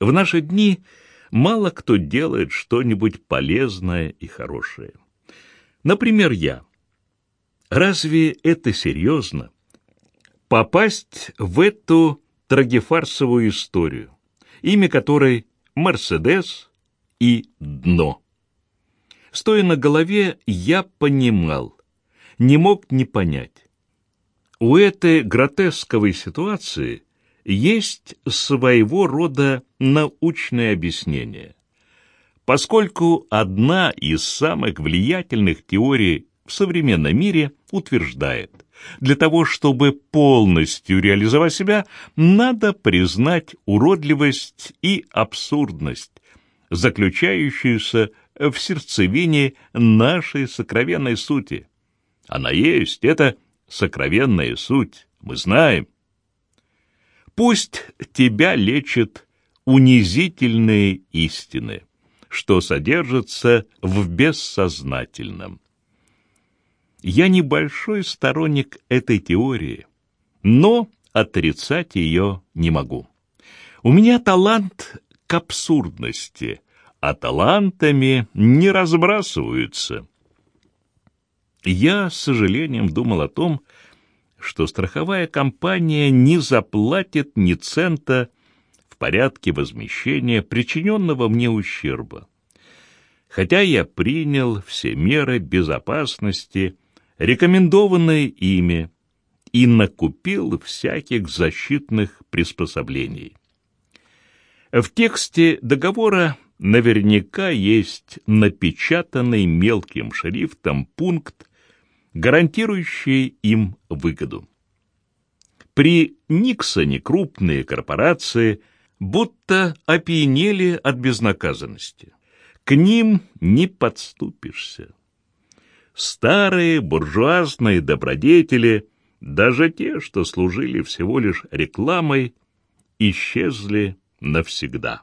В наши дни мало кто делает что-нибудь полезное и хорошее. Например, я. Разве это серьезно? Попасть в эту трагефарсовую историю, имя которой «Мерседес» и «Дно». Стоя на голове, я понимал, не мог не понять. У этой гротесковой ситуации есть своего рода научное объяснение. Поскольку одна из самых влиятельных теорий в современном мире утверждает, для того, чтобы полностью реализовать себя, надо признать уродливость и абсурдность, заключающуюся в сердцевине нашей сокровенной сути. Она есть, это сокровенная суть, мы знаем. Пусть тебя лечат унизительные истины, что содержатся в бессознательном. Я небольшой сторонник этой теории, но отрицать ее не могу. У меня талант к абсурдности, а талантами не разбрасываются. Я с сожалением думал о том, что страховая компания не заплатит ни цента в порядке возмещения причиненного мне ущерба. Хотя я принял все меры безопасности, рекомендованные ими, и накупил всяких защитных приспособлений. В тексте договора наверняка есть напечатанный мелким шрифтом пункт, гарантирующие им выгоду. При Никсоне крупные корпорации будто опьянели от безнаказанности. К ним не подступишься. Старые буржуазные добродетели, даже те, что служили всего лишь рекламой, исчезли навсегда.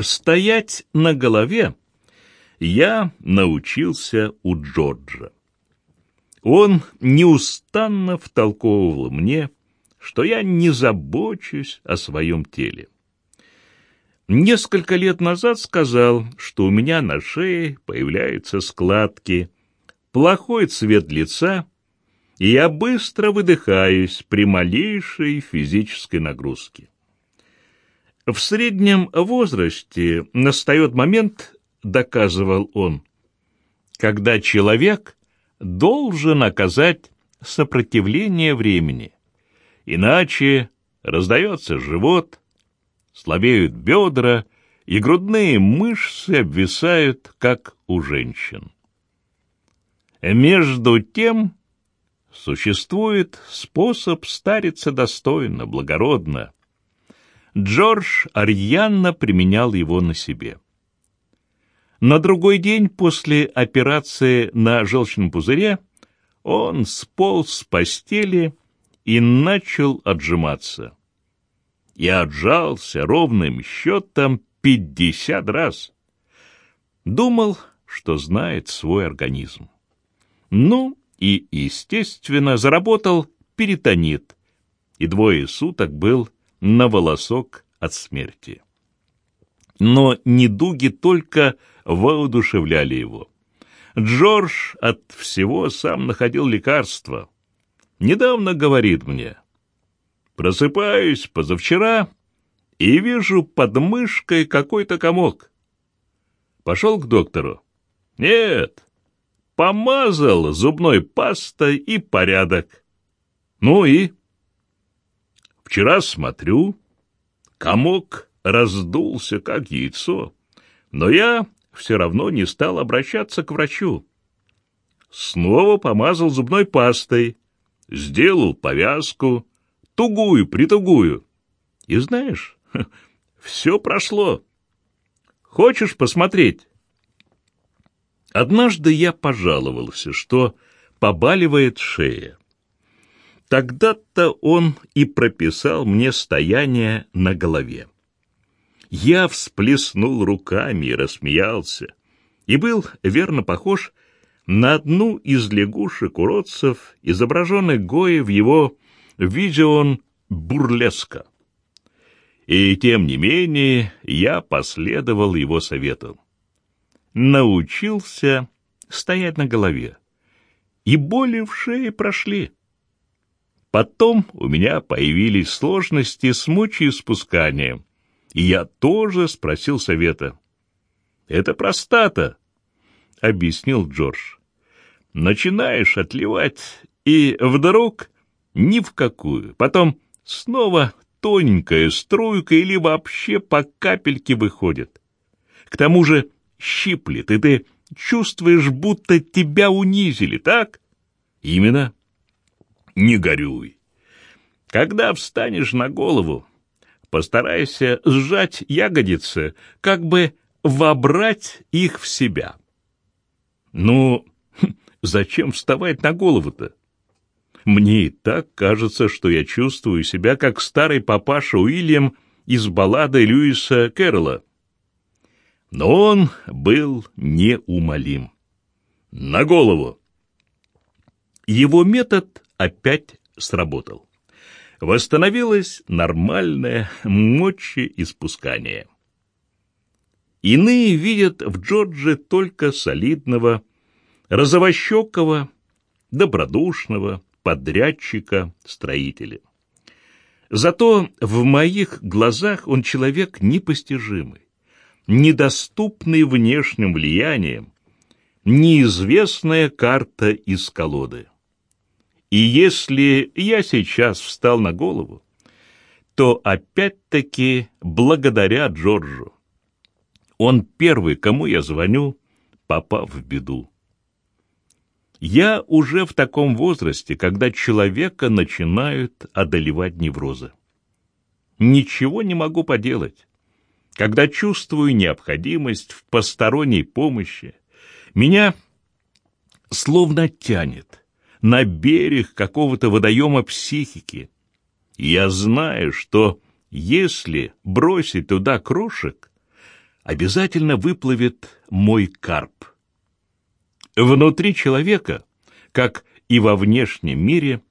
Стоять на голове — я научился у Джорджа. Он неустанно втолковывал мне, что я не забочусь о своем теле. Несколько лет назад сказал, что у меня на шее появляются складки, плохой цвет лица, и я быстро выдыхаюсь при малейшей физической нагрузке. В среднем возрасте настает момент, доказывал он, когда человек должен оказать сопротивление времени, иначе раздается живот, слабеют бедра, и грудные мышцы обвисают, как у женщин. Между тем существует способ стариться достойно, благородно. Джордж Арьянно применял его на себе. На другой день после операции на желчном пузыре он сполз с постели и начал отжиматься. Я отжался ровным счетом пятьдесят раз. Думал, что знает свой организм. Ну, и, естественно, заработал перитонит, и двое суток был на волосок от смерти. Но недуги только воодушевляли его. Джордж от всего сам находил лекарства. Недавно говорит мне. Просыпаюсь позавчера и вижу под мышкой какой-то комок. Пошел к доктору. Нет, помазал зубной пастой и порядок. Ну и? Вчера смотрю, комок раздулся, как яйцо. Но я все равно не стал обращаться к врачу. Снова помазал зубной пастой, сделал повязку, тугую-притугую. И знаешь, все прошло. Хочешь посмотреть? Однажды я пожаловался, что побаливает шея. Тогда-то он и прописал мне стояние на голове. Я всплеснул руками и рассмеялся, и был верно похож на одну из лягушек-уродцев, изображенных Гои в его «Визион бурлеска». И тем не менее я последовал его совету. Научился стоять на голове. И боли в шее прошли. Потом у меня появились сложности с мочеиспусканием, и я тоже спросил совета. «Это простата», — объяснил Джордж. «Начинаешь отливать, и вдруг ни в какую. Потом снова тоненькая струйка или вообще по капельке выходит. К тому же щиплет, и ты чувствуешь, будто тебя унизили, так? Именно. Не горюй. Когда встанешь на голову, постарайся сжать ягодицы, как бы вобрать их в себя. Ну, зачем вставать на голову-то? Мне и так кажется, что я чувствую себя как старый папаша Уильям из баллады Льюиса Кэрролла. Но он был неумолим. На голову! Его метод опять сработал. Восстановилось нормальное мочеиспускание. Иные видят в Джордже только солидного, розовощекого, добродушного, подрядчика, строителя. Зато в моих глазах он человек непостижимый, недоступный внешним влиянием, неизвестная карта из колоды. И если я сейчас встал на голову, то опять-таки благодаря Джорджу. Он первый, кому я звоню, попав в беду. Я уже в таком возрасте, когда человека начинают одолевать неврозы. Ничего не могу поделать. Когда чувствую необходимость в посторонней помощи, меня словно тянет на берег какого-то водоема психики. Я знаю, что если бросить туда крошек, обязательно выплывет мой карп. Внутри человека, как и во внешнем мире,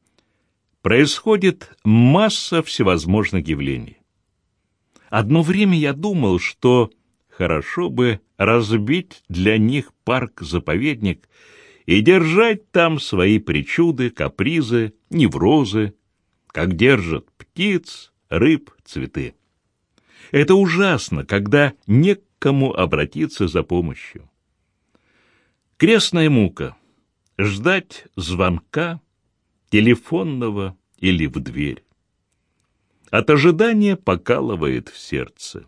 происходит масса всевозможных явлений. Одно время я думал, что хорошо бы разбить для них парк-заповедник и держать там свои причуды, капризы, неврозы, как держат птиц, рыб, цветы. Это ужасно, когда не к кому обратиться за помощью. Крестная мука. Ждать звонка, телефонного или в дверь. От ожидания покалывает в сердце.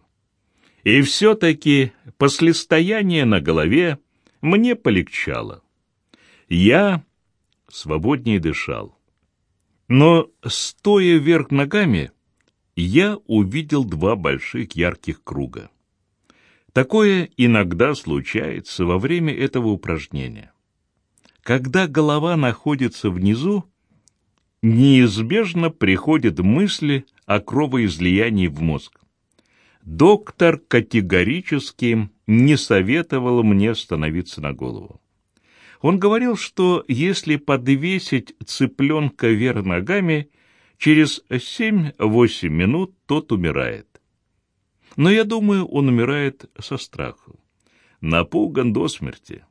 И все-таки после стояния на голове мне полегчало. Я свободнее дышал. Но, стоя вверх ногами, я увидел два больших ярких круга. Такое иногда случается во время этого упражнения. Когда голова находится внизу, неизбежно приходят мысли о кровоизлиянии в мозг. Доктор категорически не советовал мне становиться на голову. Он говорил, что если подвесить цыпленка вверх ногами, через 7-8 минут тот умирает. Но я думаю, он умирает со страху. Напуган до смерти.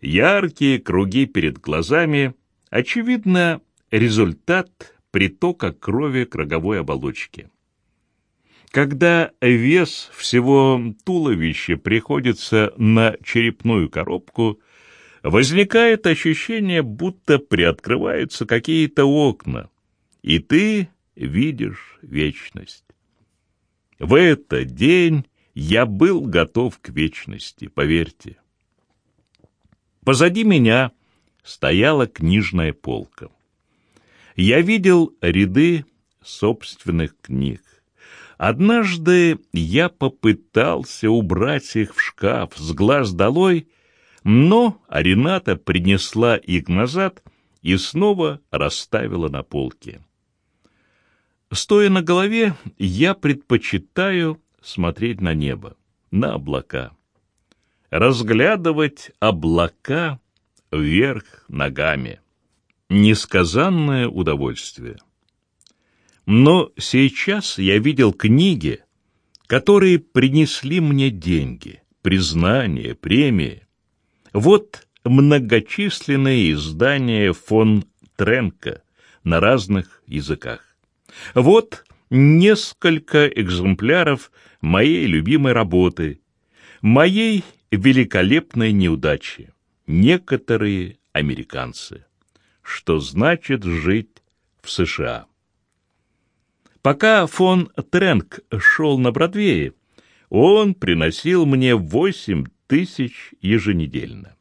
Яркие круги перед глазами, очевидно, результат притока крови к роговой оболочке. Когда вес всего туловища приходится на черепную коробку, возникает ощущение, будто приоткрываются какие-то окна, и ты видишь вечность. В этот день я был готов к вечности, поверьте. Позади меня стояла книжная полка. Я видел ряды собственных книг. Однажды я попытался убрать их в шкаф с глаз долой, но Рената принесла их назад и снова расставила на полке. Стоя на голове, я предпочитаю смотреть на небо, на облака. Разглядывать облака вверх ногами. Несказанное удовольствие. Но сейчас я видел книги, которые принесли мне деньги, признание, премии. Вот многочисленные издания фон Тренка на разных языках. Вот несколько экземпляров моей любимой работы, моей великолепной неудачи. Некоторые американцы. Что значит жить в США? Пока фон Тренк шел на Бродвее, он приносил мне восемь тысяч еженедельно.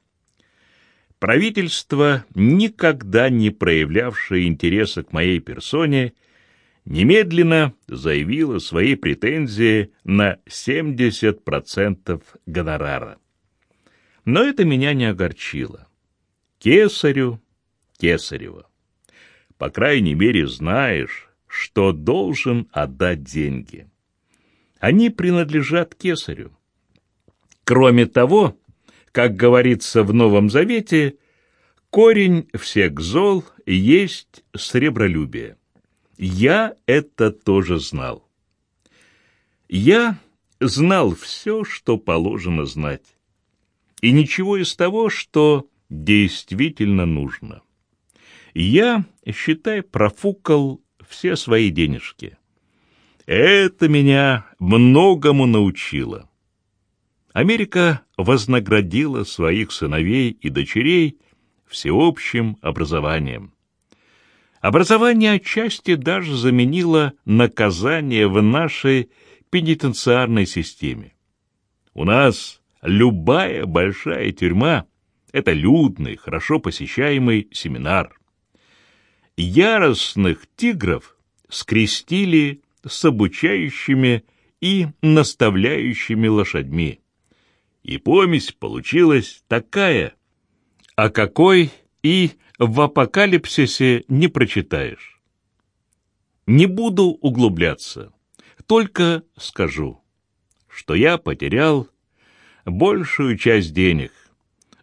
Правительство, никогда не проявлявшее интереса к моей персоне, немедленно заявило свои претензии на 70% гонорара. Но это меня не огорчило. Кесарю Кесарева. По крайней мере, знаешь, что должен отдать деньги. Они принадлежат Кесарю. Кроме того, как говорится в Новом Завете, корень всех зол есть сребролюбие. Я это тоже знал. Я знал все, что положено знать, и ничего из того, что действительно нужно. Я, считай, профукал все свои денежки. Это меня многому научило. Америка вознаградила своих сыновей и дочерей всеобщим образованием. Образование отчасти даже заменило наказание в нашей пенитенциарной системе. У нас любая большая тюрьма — это людный, хорошо посещаемый семинар. Яростных тигров скрестили с обучающими и наставляющими лошадьми. И помесь получилась такая, о какой и в апокалипсисе не прочитаешь. Не буду углубляться, только скажу, что я потерял большую часть денег,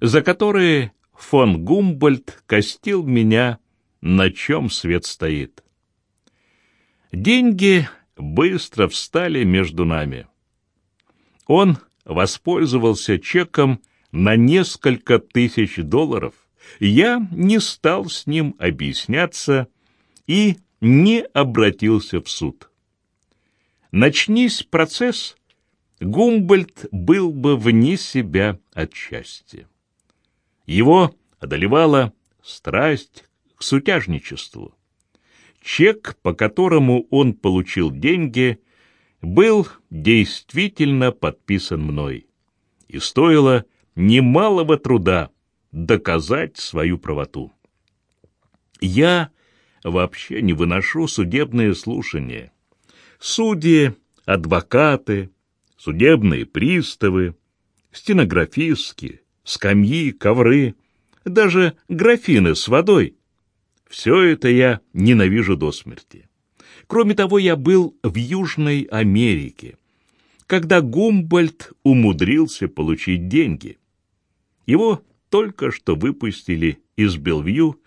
за которые фон Гумбольд костил меня, на чем свет стоит. Деньги быстро встали между нами. Он воспользовался чеком на несколько тысяч долларов. Я не стал с ним объясняться и не обратился в суд. Начнись процесс, Гумбольд был бы вне себя от счастья. Его одолевала страсть к сутяжничеству. Чек, по которому он получил деньги, был действительно подписан мной. И стоило немалого труда доказать свою правоту. Я вообще не выношу судебные слушания. Судьи, адвокаты, судебные приставы, стенографистки, скамьи, ковры, даже графины с водой. Все это я ненавижу до смерти. Кроме того, я был в Южной Америке, когда Гумбольд умудрился получить деньги. Его только что выпустили из Белвью,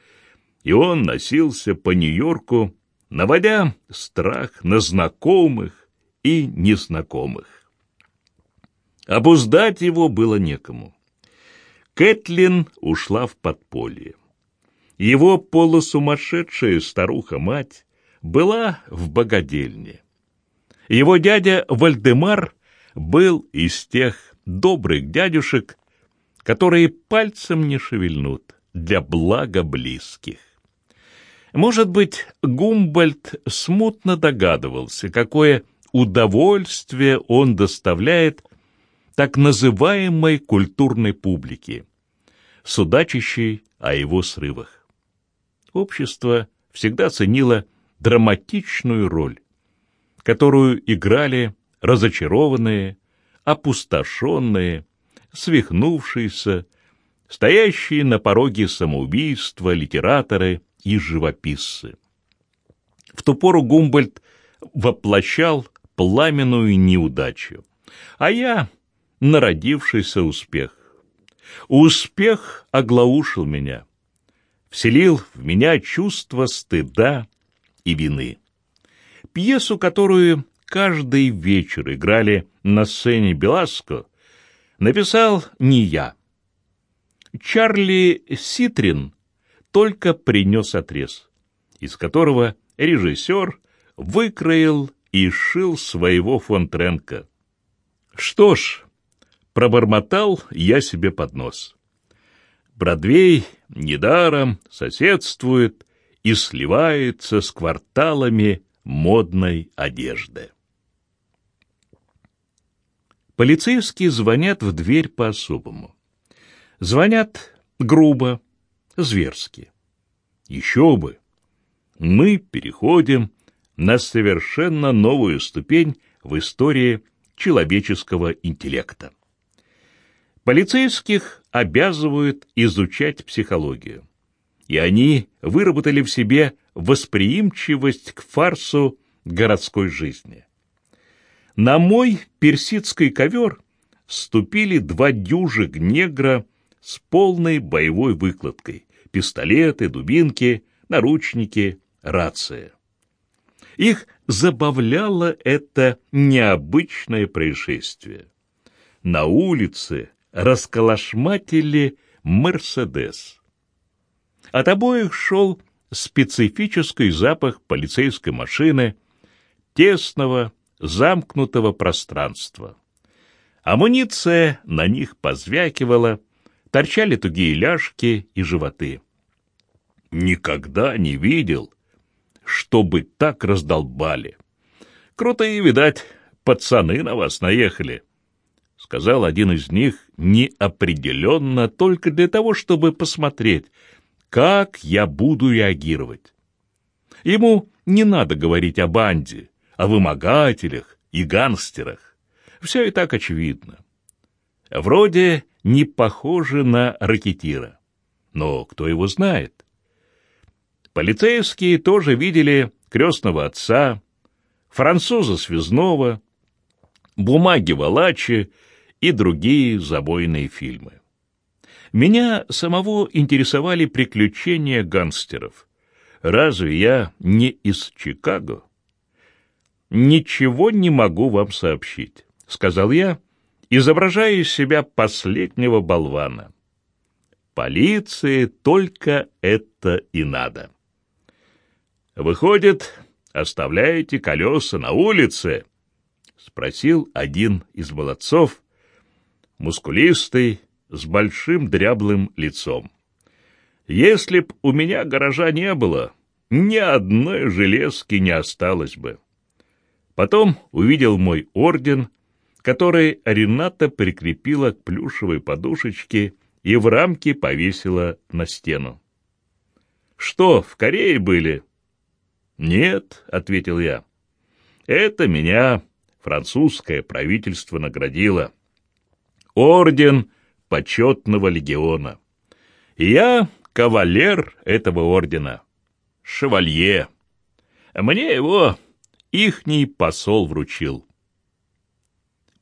и он носился по Нью-Йорку, наводя страх на знакомых и незнакомых. Обуздать его было некому. Кэтлин ушла в подполье. Его полусумасшедшая старуха-мать была в богадельне. Его дядя Вальдемар был из тех добрых дядюшек, которые пальцем не шевельнут для блага близких. Может быть, Гумбольд смутно догадывался, какое удовольствие он доставляет так называемой культурной публике, судачащей о его срывах. Общество всегда ценило драматичную роль, которую играли разочарованные, опустошенные, свихнувшиеся, стоящие на пороге самоубийства литераторы и живописцы. В ту пору Гумбольд воплощал пламенную неудачу, а я — народившийся успех. Успех оглаушил меня, вселил в меня чувство стыда и вины. Пьесу, которую каждый вечер играли на сцене Беласко, написал не я. Чарли Ситрин только принес отрез, из которого режиссер выкроил и шил своего Фонтренко. Что ж, пробормотал я себе под нос. Бродвей недаром соседствует и сливается с кварталами модной одежды. Полицейские звонят в дверь по-особому. Звонят грубо, зверски. Еще бы! Мы переходим на совершенно новую ступень в истории человеческого интеллекта. Полицейских обязывают изучать психологию, и они выработали в себе восприимчивость к фарсу городской жизни. На мой персидский ковер ступили два дюжих негра с полной боевой выкладкой, пистолеты, дубинки, наручники, рация. Их забавляло это необычное происшествие. На улице расколошматили «Мерседес». От обоих шел специфический запах полицейской машины, тесного, замкнутого пространства. Амуниция на них позвякивала, торчали тугие ляжки и животы. Никогда не видел, чтобы так раздолбали. Крутые, видать, пацаны на вас наехали, — сказал один из них неопределенно только для того, чтобы посмотреть, как я буду реагировать. Ему не надо говорить о банде, о вымогателях и гангстерах. Все и так очевидно. Вроде не похоже на ракетира. Но кто его знает? Полицейские тоже видели крестного отца, француза связного, бумаги Валачи и другие забойные фильмы. Меня самого интересовали приключения гангстеров. Разве я не из Чикаго? «Ничего не могу вам сообщить», — сказал я, изображая из себя последнего болвана. Полиции только это и надо. «Выходит, оставляете колеса на улице?» — спросил один из молодцов, мускулистый, с большим дряблым лицом. «Если б у меня гаража не было, ни одной железки не осталось бы». Потом увидел мой орден, который Рената прикрепила к плюшевой подушечке и в рамке повесила на стену. «Что, в Корее были?» «Нет», — ответил я. «Это меня французское правительство наградило. Орден почетного легиона. я кавалер этого ордена, шевалье. Мне его ихний посол вручил.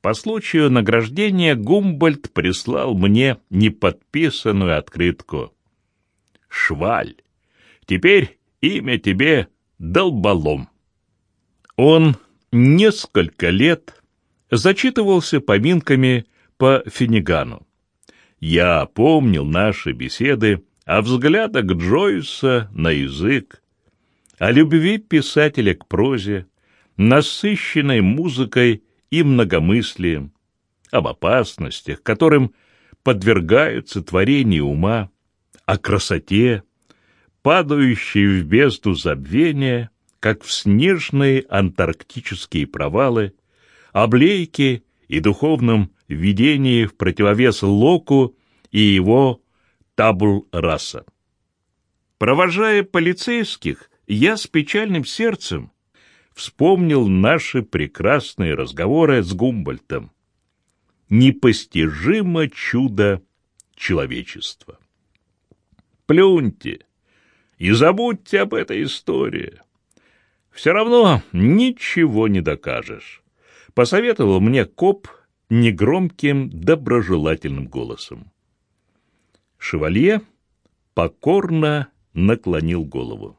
По случаю награждения Гумбольд прислал мне неподписанную открытку. «Шваль, теперь имя тебе Долболом». Он несколько лет зачитывался поминками по Финигану. Я помнил наши беседы о взглядах Джойса на язык, о любви писателя к прозе, насыщенной музыкой и многомыслием, об опасностях, которым подвергаются творения ума, о красоте, падающей в бездну забвения, как в снежные антарктические провалы, о блейке и духовном видении в противовес Локу и его табул-раса. Провожая полицейских, я с печальным сердцем вспомнил наши прекрасные разговоры с Гумбольтом. Непостижимо чудо человечества. Плюньте и забудьте об этой истории. Все равно ничего не докажешь, посоветовал мне коп негромким доброжелательным голосом. Шевалье покорно наклонил голову.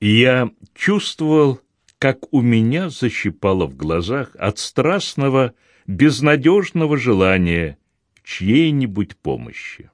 Я чувствовал, как у меня защипало в глазах от страстного, безнадежного желания чьей-нибудь помощи.